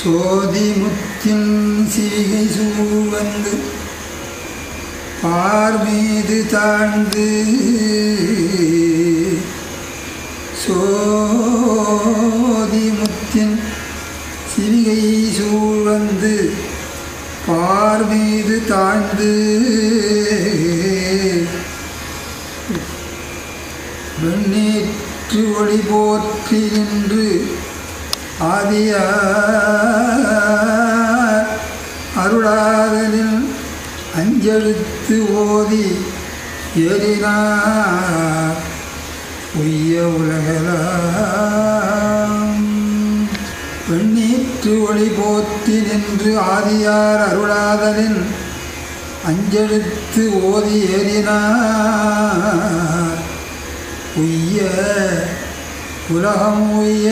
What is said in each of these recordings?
சோதி முத்தின் சிவிகை சூழ்வந்து பார்மீது தாழ்ந்து சோதி முத்தின் சிவிகை சூழ்ந்து பார்மீது தாழ்ந்து வெண்ணீற்று ஒளி போற்றி என்று ஆதியார் அருளாதலில் அஞ்செழுத்து ஓதி ஏறினார் உய்ய உலகலாம் வெண்ணீற்று ஒளி போத்தி நின்று ஆதியார் அருளாதலில் அஞ்செழுத்து ஓதி ஏறினார் உய்ய உலகம் உய்ய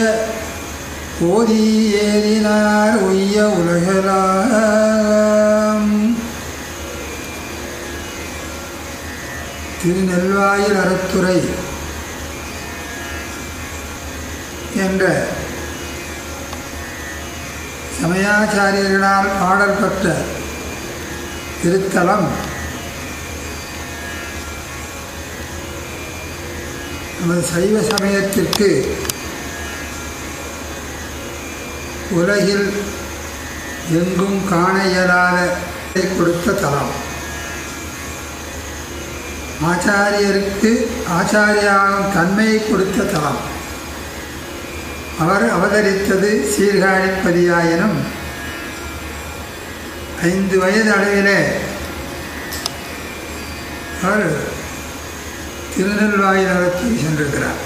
ஓதி ஏறினார் உய்ய உலகலாம் திருநெல்வாயில் அறத்துறை என்ற சமயாச்சாரியர்களால் பாடல் பெற்ற திருத்தலம் நமது சைவ சமயத்திற்கு உலகில் எங்கும் காண இயலாத கொடுத்த தலம். ஆச்சாரியருக்கு ஆச்சாரியாகும் தன்மையை கொடுத்த தலம். அவர் அவதரித்தது சீர்காழிப்பதியாயினும் ஐந்து வயது அளவிலே அவர் திருநெல்வாயில் நகரத்தில் சென்றிருக்கிறார்.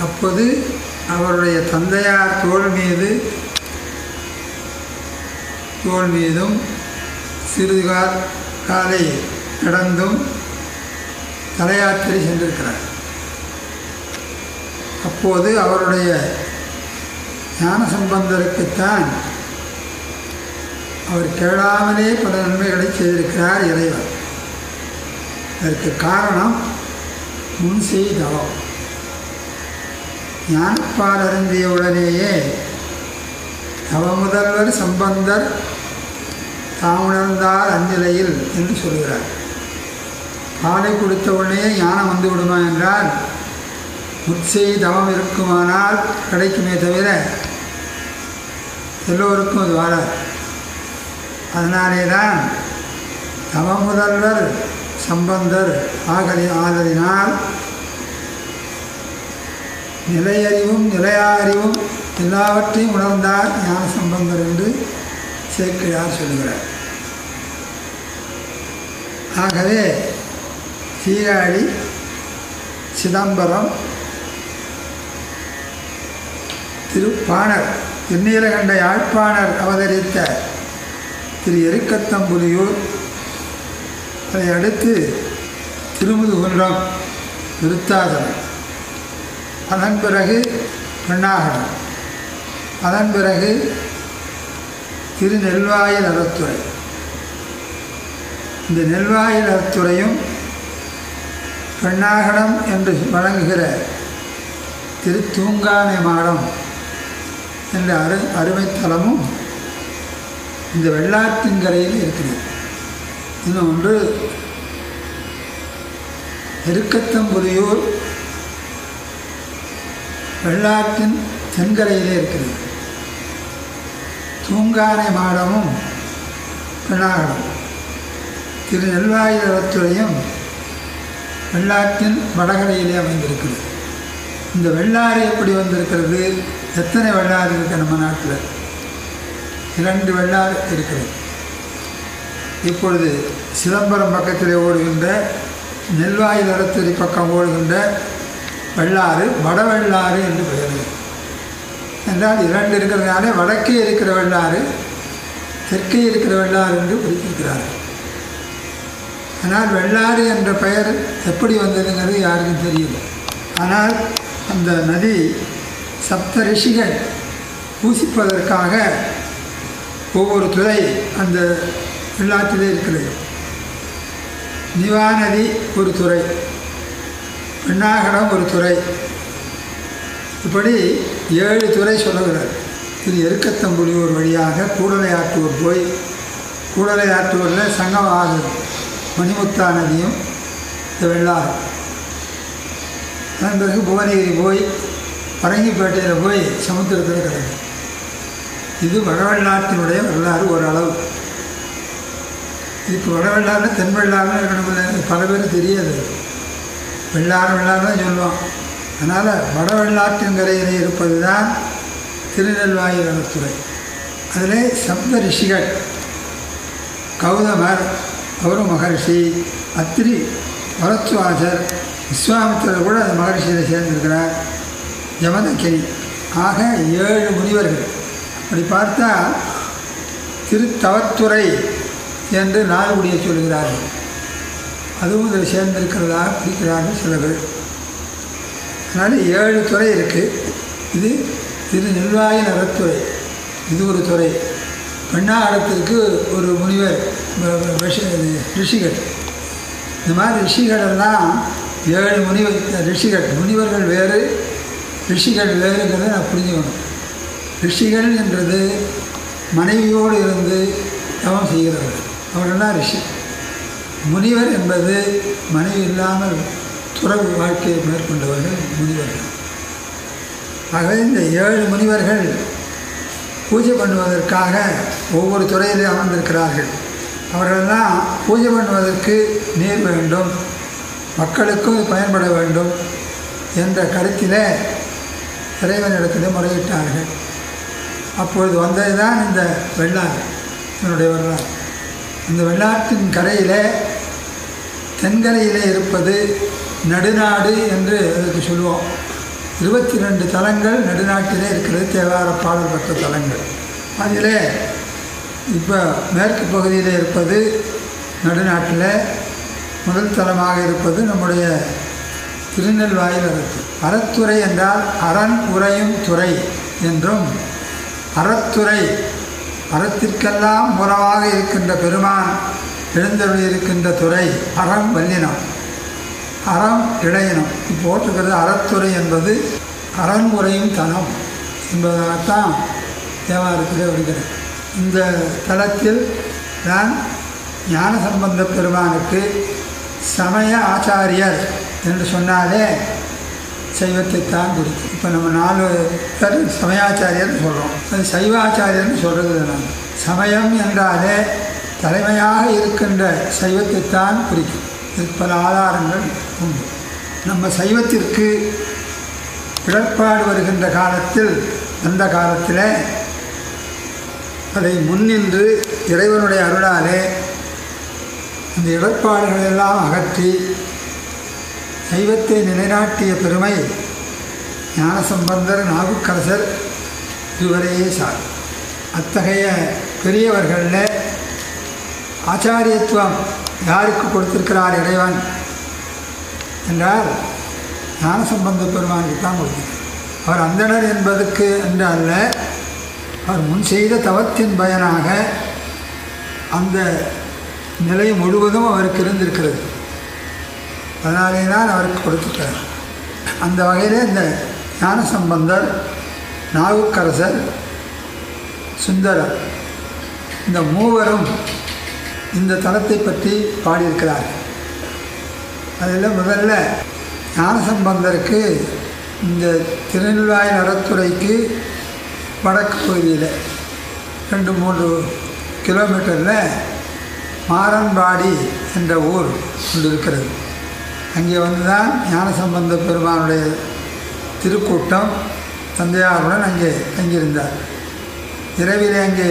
அப்போது அவருடைய தந்தையார் தோள் மீது தோள் மீதும் சிறிது கால் காலை நடந்தும் தலையாத்திரை சென்றிருக்கிறார். அப்போது அவருடைய ஞான சம்பந்தருக்குத்தான் அவர் கேளாமலே பல நன்மைகளை செய்திருக்கிறார் இறைவர் அதற்கு காரணம் முன் செய்தவம் ஞானப்பால் அருந்திய உடனேயே தவமுதல்வர் சம்பந்தர் தாமுணர்ந்தார் அந்நிலையில் என்று சொல்கிறார். பாலை கொடுத்த உடனே ஞானம் வந்து விடுமா என்றால் உச்சை தவம் இருக்குமானால் கிடைக்குமே தவிர எல்லோருக்கும் அது வராது. அதனாலே தான் தவமுதல்வர் சம்பந்தர் ஆகலி ஆதலினால் நிலையறிவும் நிலையாறிவும் எல்லாவற்றையும் உணர்ந்தார் ஞான சம்பந்தர் என்று சேக்கிழார் சொல்கிறார் ஆகவே சீராழி சிதம்பரம் திருப்பாணர் திருநீலகண்ட யாழ்ப்பாணர் அவதரித்த திரு எருக்கத்தம்புலியூர் அதை அடுத்து திருமுதுகுன்றம் விருத்தாசனம் அதன் பிறகு பெண்ணாகடம் அதன் பிறகு திருநெல்வாயில் நலத்துறை இந்த நெல்வாயில் நலத்துறையும் பெண்ணாகடம் என்று வழங்குகிற திருத்தூங்கானை மாடம் என்ற அரு அருமைத்தலமும் இந்த வெள்ளாற்றின்கரையில் இருக்கிறது. இன்னொன்று எருக்கத்தம்புலியூர் வெள்ளாற்றின் தென்கரையிலே இருக்கிறது. தூங்கானை மாடமும் பினாகடம் திரு நெல்வாயிரத்துறையும் வெள்ளாற்றின் வடகரையிலே அமைந்திருக்கிறது. இந்த வெள்ளாறு எப்படி வந்திருக்கிறது? எத்தனை வெள்ளாறு இருக்குது நம்ம நாட்டில்? இரண்டு வெள்ளாறு இருக்கிறது. இப்பொழுது சிதம்பரம் பக்கத்தில் ஓடுகின்ற நெல்வாயில் அறத்துறை பக்கம் ஓடுகின்ற வெள்ளாறு வடவெள்ளாறு என்று பெயர். என்றால் இரண்டு இருக்கிறதுனாலே வடக்கே இருக்கிற வெள்ளாறு தெற்கே இருக்கிற வெள்ளாறு என்று குறிப்பிருக்கிறார்கள் ஆனால் வெள்ளாறு என்ற பெயர் எப்படி வந்ததுங்கிறது யாருக்கும் தெரியல. ஆனால் அந்த நதி சப்த ரிஷிகள் பூசிப்பதற்காக ஒவ்வொரு துறை அந்த வெள்ளாற்றிலே இருக்கிறது. நிவாநதி ஒரு துறை. பெண்ணாகடம் ஒரு துறை. இப்படி ஏழு துறை சொல்லுகிறார். இது எருக்கத்தம்புலியூர் வழியாக கூடலை ஆற்றுவர் போய் கூடலை ஆற்றூரில் சங்கமாகுது மணிமுத்தா நதியும் இந்த வெள்ளாகும் அதன் பிறகு புவனகிரி போய் பரங்கிப்பேட்டையில் போய் சமுத்திரத்தில் கிடக்கு. இது வடவெள்ளாற்றினுடைய வரலாறு ஓரளவு. இதுக்கு வடவெள்ளாறுனா தென்வெள்ளாறுன்னு இருக்கணும் பல பேர் தெரியாது. வெள்ளாறு வெள்ளாறு தான் சொல்லுவோம். அதனால் வட கரையிலே இருப்பது தான் திருநெல்வாயு வனத்துறை. அதில் சப்த ரிஷிகள் கௌதமர் கௌர மகர்ஷி அத்திரி வரத்வாசர் விஸ்வாமித்திரர் கூட அந்த மகர்ஷியில் சேர்ந்திருக்கிறார். ஜமதக்கினி ஆக ஏழு முனிவர்கள். அப்படி பார்த்தா திருத்தவத்துறை என்று நாலுகுடியை சொல்கிறார்கள் அதுவும் இதில் சேர்ந்திருக்கிறதா பிடிக்கிறார்கள் சில பேர் அதனால் ஏழு துறை இருக்குது இது இது நெல்வாயு நகரத்துறை. இது ஒரு துறை. பெண்ணாடத்திற்கு ஒரு முனிவர் ரிஷிகள். இந்த மாதிரி ரிஷிகள் எல்லாம் ஏழு முனிவர் ரிஷிகள். முனிவர்கள் வேறு ரிஷிகள் வேறுங்கிறத நான் புரிஞ்சுக்கணும். ரிஷிகள் என்றது மனைவியோடு இருந்து தவம் செய்கிறவர்கள். அவர்கள்லாம் ரிஷி. முனிவர் என்பது மனைவி இல்லாமல் துறவு வாழ்க்கையை மேற்கொண்டவர்கள் முனிவர்கள். ஆகவே இந்த ஏழு முனிவர்கள் பூஜை பண்ணுவதற்காக ஒவ்வொரு துறையிலே அமர்ந்திருக்கிறார்கள். அவர்களெல்லாம் பூஜை பண்ணுவதற்கு நீர் வேண்டும் மக்களுக்கும் பயன்பட வேண்டும் என்ற கருத்திலே இறைவனிடத்திலே முறையிட்டார்கள். அப்பொழுது வந்தது தான் இந்த வெள்ளாறு என்னுடைய வரலாறு. இந்த வெள்ளாற்றின் கரையிலே தென்கரையிலே இருப்பது நடுநாடு என்று அதற்கு சொல்லுவோம். இருபத்தி ரெண்டு தலங்கள் நடுநாட்டிலே இருக்கிறது. தேவார பாடல் பெற்ற தலங்கள். அதிலே இப்போ மேற்கு பகுதியில் இருப்பது நடுநாட்டில் முதல் தலமாக இருப்பது நம்முடைய திருநெல்வாயில் அரசு அறத்துறை என்றால் அரண் உரையும் துறை என்றும் அறத்துறை அறத்திற்கெல்லாம் மூலமாக இருக்கின்ற பெருமான் எழுந்தருளி இருக்கின்ற துறை அறம் வல்லினம். அறம் இடையினம். இப்போ போட்டிருக்கிறது அறத்துறை என்பது அறன்முறையும் தனம் என்பதாகத்தான் தேவாரத்திலே வருகிறது. இந்த தலத்தில் நான் ஞானசம்பந்த பெருமானுக்கு சமய ஆச்சாரியர் என்று சொன்னாலே சைவத்தை தான் குறிக்கும். இப்போ நம்ம நாலு பேர் சமயாச்சாரியர்னு சொல்கிறோம் அது சைவாச்சாரியர்னு சொல்கிறது நான் சமயம் என்றாலே தலைமையாக இருக்கின்ற சைவத்தைத்தான் குறிக்கும். இது பல ஆதாரங்கள் உண்டு. நம்ம சைவத்திற்கு இடர்பாடு வருகின்ற காலத்தில் அந்த காலத்தில் அதை முன்னின்று இறைவனுடைய அருளாலே அந்த இடர்பாடுகளெல்லாம் அகற்றி சைவத்தை நிலைநாட்டிய பெருமை ஞானசம்பந்தர் நாவுக்கரசர் இதுவரையே சார். அத்தகைய பெரியவர்களில் ஆச்சாரியத்துவம் யாருக்கு கொடுத்திருக்கிறார் இறைவன்? என்றால் ஞானசம்பந்த பெருமானுக்கு தான் கொடுத்தார் அவர் அந்தனர் என்பதற்கு என்று அல்ல அவர் முன் செய்த தவத்தின் பயனாக அந்த நிலை முழுவதும் அவருக்கு இருந்திருக்கிறது. அதனாலே தான் அவருக்கு கொடுத்துட்டார் அந்த வகையில் இந்த ஞானசம்பந்தர் நாவுக்கரசர் சுந்தரர் இந்த மூவரும் இந்த தலத்தை பற்றி பாடியிருக்கிறார் அதில் முதல்ல ஞானசம்பந்தருக்கு இந்த திருநெல்வாய் நடத்துறைக்கு வடக்கு பகுதியில் ரெண்டு மூன்று கிலோமீட்டரில் மாரன்பாடி என்ற ஊர் ஒன்று இருக்கிறது. அங்கே வந்து தான் ஞானசம்பந்த பெருமானுடைய திருக்கூட்டம் தந்தையாருடன் அங்கே தங்கியிருந்தார். இரவிலே அங்கே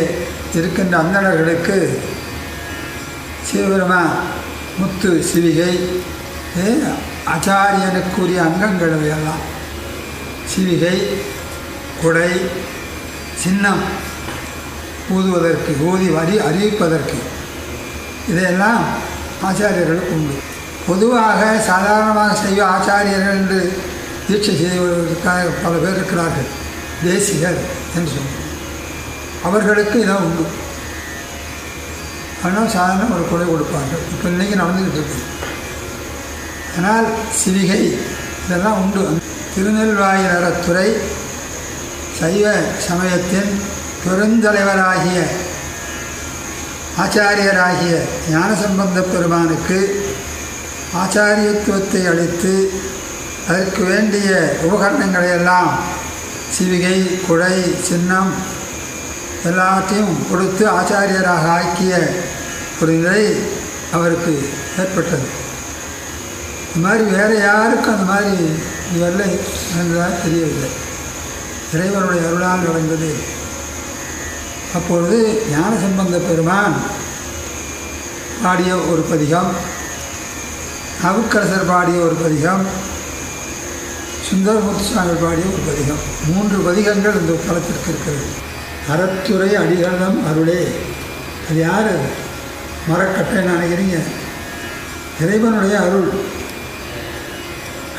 இருக்கின்ற அந்தணர்களுக்கு சிவபெருமான் முத்து சிவிகை ஆச்சாரியனுக்குரிய அங்கங்கள் எல்லாம் சிவிகை குடை சின்னம் ஊதுவதற்கு ஊதி வரி அறிவிப்பதற்கு. இதையெல்லாம் ஆச்சாரியர்களுக்கு உண்டு. பொதுவாக சாதாரணமாக செய்ய ஆச்சாரியர்கள் என்று தீட்சை செய்வதற்காக பல பேர் இருக்கிறார்கள். தேசிகர் என்று சொல்லுவோம் அவர்களுக்கு இதான் உண்டு. பணம் சாதாரண ஒரு குறை கொடுப்பார்கள். இப்போ இன்றைக்கி நடந்துக்கிட்டு இருக்கு. ஆனால் சிவிகை இதெல்லாம் உண்டு. திருநெல்வாயில் அறத்துறை சைவ சமயத்தின் பெருந்தலைவராகிய ஆச்சாரியராகிய ஞானசம்பந்த பெருமானுக்கு ஆச்சாரியத்துவத்தை அளித்து அதற்கு வேண்டிய உபகரணங்களை எல்லாம் சிவிகை குடை சின்னம் எல்லாத்தையும் கொடுத்து ஆச்சாரியராக ஆக்கிய ஒரு நிலை அவருக்கு ஏற்பட்டது. இந்த மாதிரி வேறு யாருக்கும் அந்த மாதிரி இதுவரை நடந்ததாக தெரியவில்லை. இறைவனுடைய அருளால் நடந்தது. அப்பொழுது ஞானசம்பந்த பெருமான் பாடிய ஒரு பதிகம் அவுக்கரசர் பாடிய ஒரு பதிகம் சுந்தரமூர்த்தி சுவாமி பாடிய ஒரு பதிகம் மூன்று பதிகங்கள் இந்த தளத்திற்கு இருக்கிறது. அறத்துறை அடிகளம் அருளே. அது யார்? மரக்கட்டைன்னு நினைக்கிறீங்க இறைவனுடைய அருள்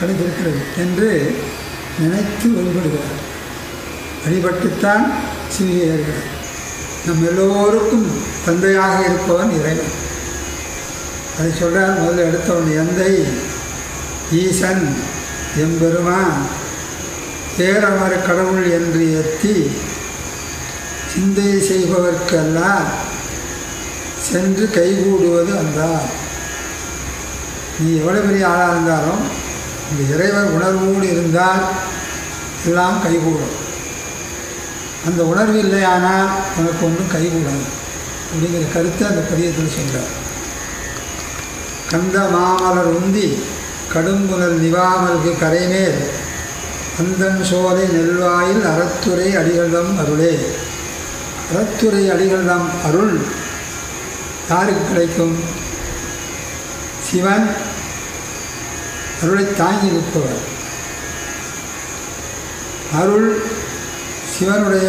கிடைத்திருக்கிறது என்று நினைத்து வழிபடுகிறார். வழிபட்டுத்தான் சிவிகையர்கள் நம் எல்லோருக்கும் தந்தையாக இருப்பவன் இறைவன். அதை சொல்கிறார் முதல்ல எடுத்தவன் எந்தை? ஈசன் எம்பெருமான். பேரமர கடவுள் என்று எத்தி சிந்தை செய்பவர்க்கெல்லாம் சென்று கைகூடுவது அன்றார் நீ எவ்வளோ பெரிய ஆளாக இருந்தாலும் இந்த இறைவர் உணர்வோடு இருந்தால் எல்லாம் கைகூடும். அந்த உணர்வு இல்லையானால் உனக்கு ஒன்றும் கைகூடாது. அப்படிங்கிற கருத்தை அந்த பதியத்தில் சொல்கிறார் கந்த மாமலர் உந்தி கடும்புணல் நிவாமல்கு கரைமேல் அந்தன் சோலை நெல்வாயில் அறத்துறை அடிகளம் அருளே. அறத்துறை அடிகளம் அருள். யாருக்கு கிடைக்கும்? சிவன் அருளை தாங்கி நிற்பவர். அருள் சிவனுடைய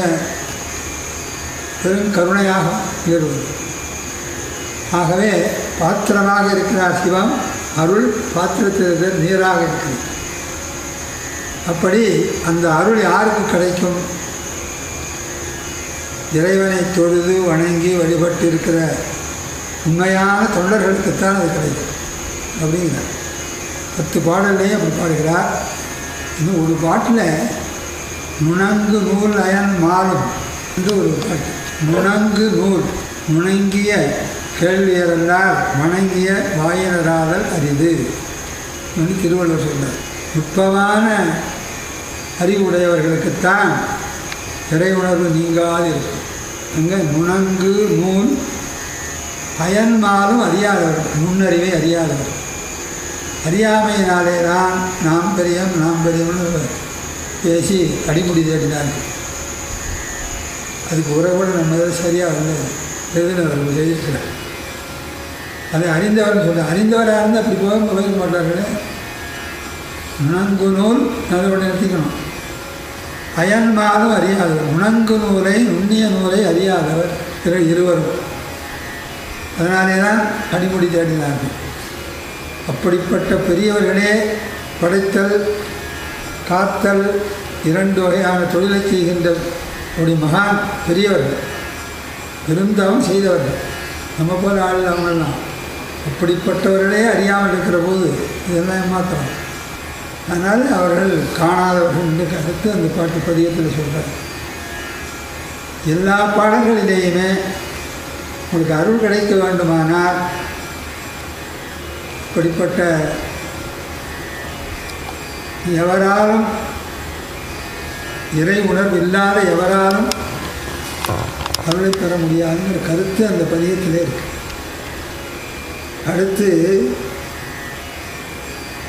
பெருங்கருணையாக நிகழ்வது. ஆகவே பாத்திரமாக இருக்கிறார் சிவம் அருள் பாத்திரத்திலிருந்து நீராக இருக்கிறது. அப்படி அந்த அருள் யாருக்கு கிடைக்கும்? இறைவனை தொழுது வணங்கி வழிபட்டு இருக்கிற உண்மையான தொண்டர்களுக்குத்தான் அது கிடைக்கும். அப்படிங்கிறார் பத்து பாடல்லையும் அப்படி பாடுகிறார். இன்னும் ஒரு பாட்டில் நுணங்கு நூல் அயன் மாறும் என்று ஒரு பாட்டு. நுணங்கு நூல் நுணங்கிய கேள்வியரெல்லாம் வணங்கிய வாயினராதல் அரிது என்று திருவள்ளுவர் சொன்னார் நுட்பமான அறிவுடையவர்களுக்குத்தான் இறை உணர்வு நீங்காது இருக்கும் அங்கே நுணங்கு நூல் அயன்மாலும் அறியாதவர் நுண்ணறிவை அறியாதவர் அறியாமையினாலே தான் நாம் பெரியம் நாம் பெரியம்னு பேசி அடிமுடி தேடினார்கள் அதுக்கு உறவோடு நம்ம சரியாக வந்து எழுதினவர்கள் எழுதியிருக்கிறார் அதை அறிந்தவர்னு சொல்ல அறிந்தவராக இருந்தால் அப்படி போக போக மாட்டார்களே. உணங்கு நூல் நல்லபடி நிறுத்திக்கணும் அயன்மாலும் அறியாதவர். உணங்கு நூலை நுண்ணிய நூலை அறியாதவர் இரு இருவரும். அதனாலே தான் அடிமுடி தேடினார்கள். அப்படிப்பட்ட பெரியவர்களே படைத்தல் காத்தல் இரண்டு வகையான தொழிலை செய்கின்ற ஒரு மகான் பெரியவர்கள். பெருந்தவம் செய்தவர்கள். நம்ம போல ஆள் அவங்கெல்லாம் அப்படிப்பட்டவர்களே அறியாமல் இருக்கிற போது இதெல்லாம் ஏமாத்திரம் அதனால் அவர்கள் காணாதவர்கள் என்று கருத்து அந்த பாட்டு பதியத்தில் சொல்கிறார் எல்லா பாடல்களிலேயுமே உங்களுக்கு அருள் கிடைக்க வேண்டுமானால் இப்படிப்பட்ட எவராலும் இறை உணர்வு இல்லாத எவராலும் அருளை பெற முடியாதுங்கிற கருத்து அந்த பதியத்திலே இருக்கு. அடுத்து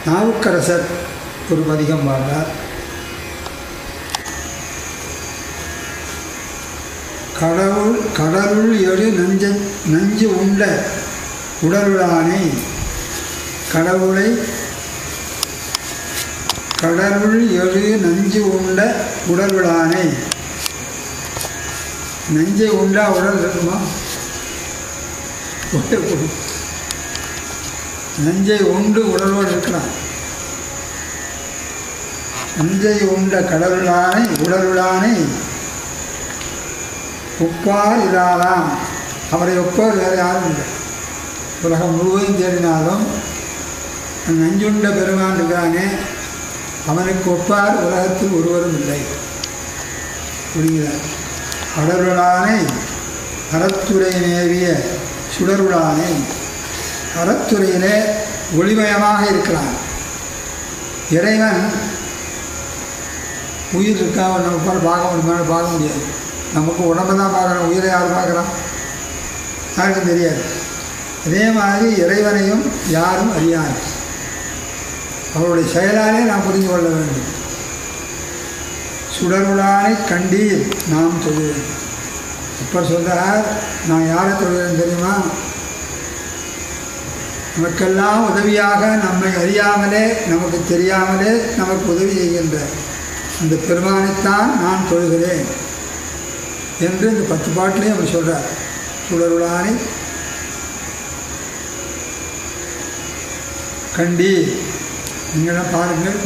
நாவுக்கரசர் ஒரு பதிகம் பாடுறார் கடவுள் கடலுள் எழு நஞ்ச நஞ்சு உண்ட உடலுளானை கடவுளை கடலுள் எழு நஞ்சு உண்ட உடலுளானை நஞ்சை உண்டா உடல் இருக்குமா? நஞ்சை உண்டு உடலோடு இருக்கலாம். அஞ்சை உண்ட கடவுளானை உடலுளானை ஒப்பார் இதாலாம் அவரை ஒப்பார் வேறு யாரும் இல்லை. உலகம் முழுவதும் தேடினாலும் நஞ்சுண்ட பெருமான் இருக்கானே அவனுக்கு ஒப்பார் உலகத்தில் ஒருவரும் இல்லை. புரிகிறார். அடருளானை அறத்துறை நேவிய சுடருளானை அறத்துறையிலே ஒளிமயமாக இருக்கிறான். இறைவன் உயிர் இருக்கா நம்ம போல பார்க்க முடியுமா? பார்க்க முடியாது. நமக்கு உடம்பு தான் பார்க்குறோம் உயிரை யார் பார்க்குறான்? யாருக்கும் தெரியாது. அதே மாதிரி இறைவனையும் யாரும் அறியாது. அவருடைய செயலாலே நாம் புரிந்து கொள்ள வேண்டும். சுடருளானை கண்டீர் நாம் தொழுவேன். இப்போ சொல்கிறார் நான் யாரை தொழுவேன் தெரியுமா? நமக்கெல்லாம் உதவியாக நம்மை அறியாமலே நமக்கு தெரியாமலே நமக்கு உதவி செய்கின்ற அந்த பெருமானைத்தான் நான் தொழுகிறேன் என்று இந்த பத்து பாட்டிலையும் அவர் சொல்கிறார் சுடருளானை கண்டி நீங்களாம் பாருங்கள்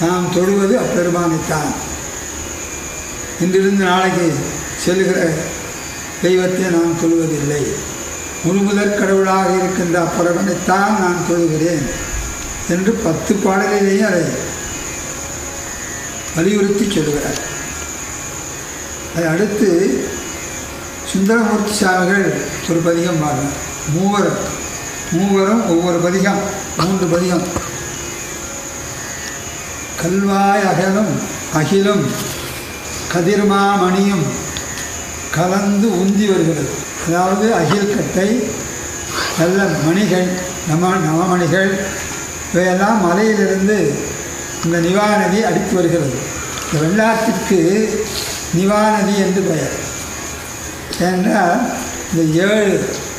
நாம் தொழுவது அப்பெருமானைத்தான். இன்றிருந்து நாளைக்கு செல்கிற தெய்வத்தை நான் தொழுவதில்லை. முழுமுதற் கடவுளாக இருக்கின்ற அப்பரவனைத்தான் நான் தொழுகிறேன் என்று பத்து பாடலிலேயே அதை வலியுறுத்தி சொல்கிறார் அதை அடுத்து சுந்தரமூர்த்தி சாமிகள் ஒரு பதிகம் பாருங்க மூவரும் மூவரும் ஒவ்வொரு பதிகம் மூன்று பதிகம். கல்வாய் அகலும் அகிலும் கதிர்மாமணியும் கலந்து உந்தி வருகிறது. அதாவது அகில்கட்டை நல்ல மணிகள் நம நவமணிகள் இவையெல்லாம் மலையிலிருந்து இந்த நிவா நதி அடித்து வருகிறது. இந்த வெள்ளாற்றிற்கு நிவா நதி என்று பெயர். ஏனென்றால் இந்த ஏழு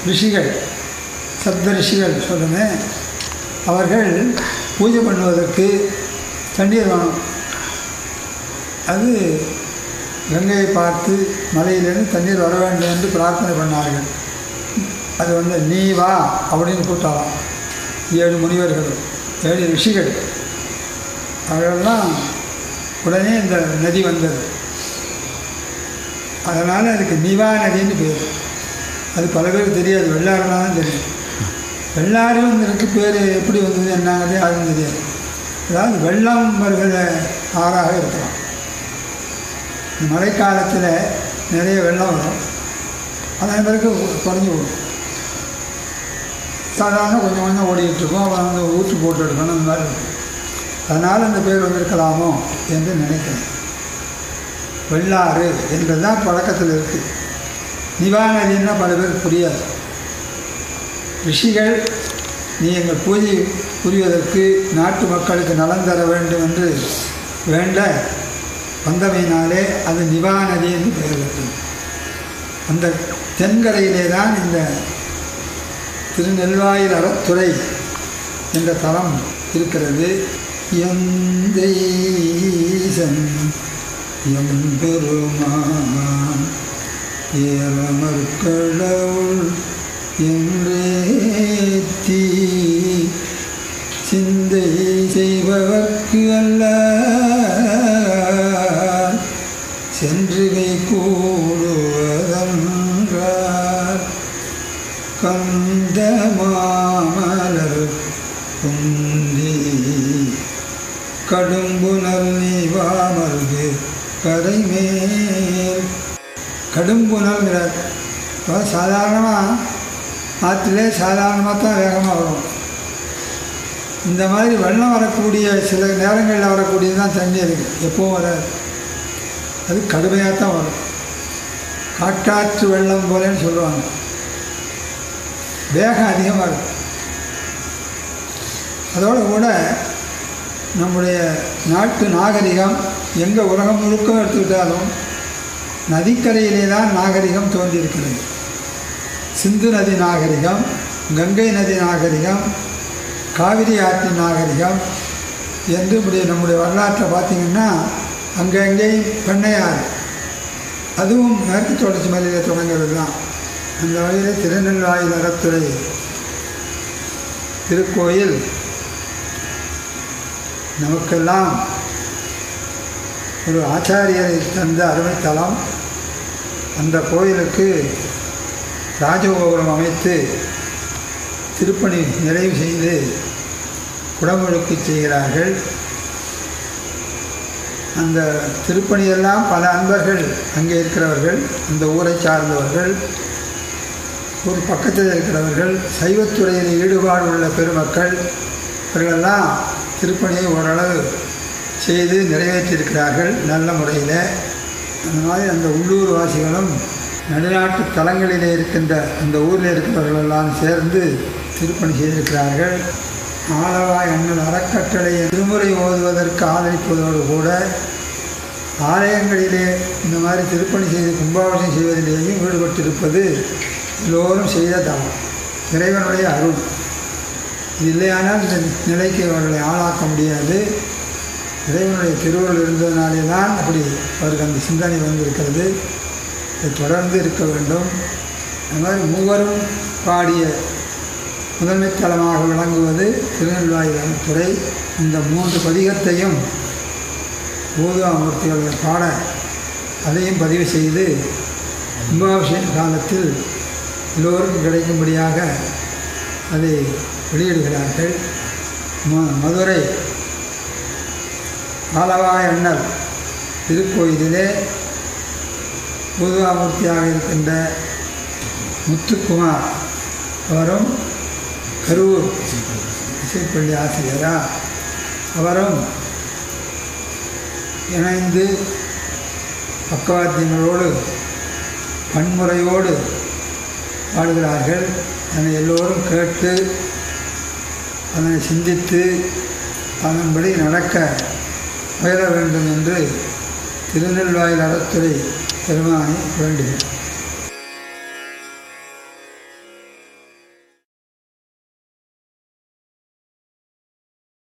ரிஷிகள் சப்த ரிஷிகள் சொல்லுமே அவர்கள் பூஜை பண்ணுவதற்கு தண்ணீர் வேணும் அது கங்கையை பார்த்து மலையிலிருந்து தண்ணீர் வர வேண்டும் என்று பிரார்த்தனை பண்ணார்கள். அது வந்து நீ வா அப்படின்னு கூட்டாலாம் ஏழு முனிவர்கள் ஏழு ரிஷிகள் அதெல்லாம் உடனே இந்த நதி வந்தது. அதனால் அதுக்கு நிவா நதின்னு பேர். அது பல பேருக்கு தெரியாது வெள்ளாறுனா தான் தெரியும். வெள்ளாறுங்கிறதுக்கு பேர் எப்படி வந்தது என்னங்கிறதே யாருக்கும் தெரியாது. அதாவது வெள்ளம் வருகிற ஆறாக இருக்கலாம். மழைக்காலத்தில் நிறைய வெள்ளம் வரும். அதே பிறகு குறைஞ்சி விடும் சாதாரண கொஞ்சம் கொஞ்சம் ஓடிக்கிட்டு இருக்கும் அப்புறம் வந்து ஊற்று போட்டு எடுக்கணும் அந்த மாதிரி இருக்கும். அதனால் அந்த பேர் வந்திருக்கலாமோ என்று நினைக்கிறேன். வெள்ளாறு என்றுதான் பழக்கத்தில் இருக்குது நிவாநதின்னா பல பேருக்கு புரியாது. ரிஷிகள் நீ எங்கள் பூஜை புரிவதற்கு நாட்டு மக்களுக்கு நலன் தர வேண்டும் என்று வேண்ட வந்தமையினாலே அது நிவாநதி என்று பெயர் பெற்றது அந்த தென்கரையிலே தான் இந்த திருநெல்வாயில் அறத்துறை என்ற தலம் இருக்கிறது. எந்தீசன் எம்பெருமான் ஏறமற்கடவுள் என்றேத்தி. சிந்தை செய்பவர்க்கு அல்ல சென்றுகை கூடுவதன்றார். கந்த மாமலர் குந்தி கடும்புணர் நீவாமல்கு கரைமேல். கடும்புணர்ங்கிறார் இப்போ சாதாரணமாக ஆற்றுலே சாதாரணமாக தான் வேகமாக வரும். இந்த மாதிரி வெள்ளம் வரக்கூடிய சில நேரங்களில் வரக்கூடியது தான் தண்ணி இருக்குது எப்பவும் வராது. அது கடுமையாக தான் வரும். காட்டாற்று வெள்ளம் போலன்னு சொல்லுவாங்க. வேகம் அதிகமாக இருக்கும் அதோடு கூட நம்முடைய நாட்டு நாகரிகம் எங்கே உலகம் முழுக்க எடுத்துக்கிட்டாலும் நதிக்கரையிலே தான் நாகரிகம் தோன்றியிருக்கிறது. சிந்து நதி நாகரிகம் கங்கை நதி நாகரிகம் காவிரி ஆற்றின் நாகரிகம் என்று இப்படி நம்முடைய வரலாற்றை பார்த்திங்கன்னா அங்கங்கேயும் பெண்ணையார் அதுவும் மேற்கு தொடர்ச்சி மலையில் தொடங்கிறது தான். அந்த வகையில் திருநெல்வாயில் அறத்துறை திருக்கோயில் நமக்கெல்லாம் ஒரு ஆச்சாரியரை தந்த அருமைத்தலம். அந்த கோயிலுக்கு ராஜகோபுரம் அமைத்து திருப்பணி நிறைவு செய்து குடமுழுக்கு செய்கிறார்கள். அந்த திருப்பணியெல்லாம் பல அன்பர்கள் அங்கே இருக்கிறவர்கள் அந்த ஊரை சார்ந்தவர்கள் ஒரு பக்கத்தில் இருக்கிறவர்கள் சைவத்துறையில் ஈடுபாடு உள்ள பெருமக்கள் இவர்களெல்லாம் திருப்பணியை ஓரளவு செய்து நிறைவேற்றியிருக்கிறார்கள் நல்ல முறையில். அந்த மாதிரி அந்த உள்ளூர் வாசிகளும் நடுநாட்டு தலங்களிலே இருக்கின்ற அந்த ஊரில் இருக்கிறவர்களெல்லாம் சேர்ந்து திருப்பணி செய்திருக்கிறார்கள். ஆளவா அண்ணல் அறக்கட்டளையை திருமுறை ஓதுவதற்கு ஆதரிப்பதோடு கூட ஆலயங்களிலே இந்த மாதிரி திருப்பணி செய்து கும்பாபிஷேகம் செய்வதிலேயும் ஈடுபட்டிருப்பது எல்லோரும் செய்த தவம். இறைவனுடைய அருள். இல்லையானால் இந்த நிலைக்கு அவர்களை ஆளாக்க முடியாது. இறைவனுடைய திருவுருள் இருந்ததினாலே தான் அப்படி அவருக்கு அந்த சிந்தனை வந்திருக்கிறது. இது தொடர்ந்து இருக்க வேண்டும். அது மாதிரி மூவரும் பாடிய முதன்மை தளமாக விளங்குவது திருநெல்வாயில் துறை. இந்த மூன்று பதிகத்தையும் பூதாமூர்த்திகளுடைய பாட அதையும் பதிவு செய்து கும்பாபிஷேக காலத்தில் எல்லோரும் கிடைக்கும்படியாக அதை வெளியிடுகிறார்கள். ம மதுரை ஆலவாய் அண்ணல் திருக்கோயிலிலே பூதாமூர்த்தியாக இருக்கின்ற முத்துக்குமார் அவரும் கரூர் இசைப்பள்ளி ஆசிரியரா அவரும் இணைந்து பக்கவாத்தியங்களோடு பன்முறையோடு பாடுகிறார்கள். அதனை எல்லோரும் கேட்டு அதனை சிந்தித்து அதன்படி நடக்க முயல வேண்டும் என்று திருநெல்வாயில் அறத்துறை பெருமானை வேண்டுகிறேன்.